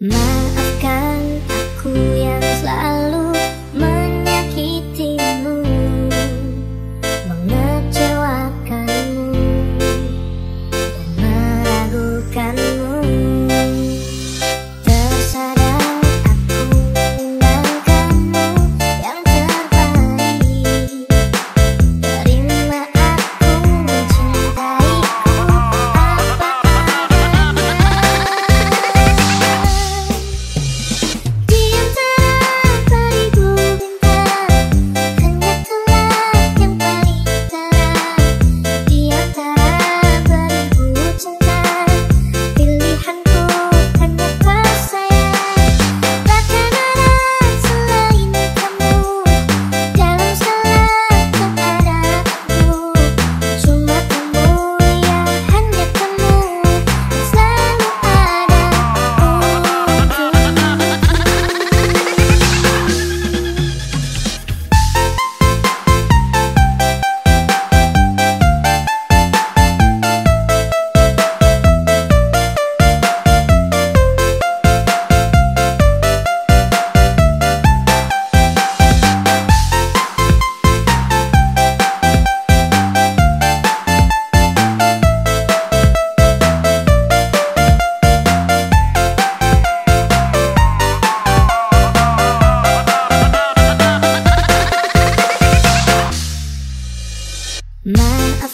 Maafkan My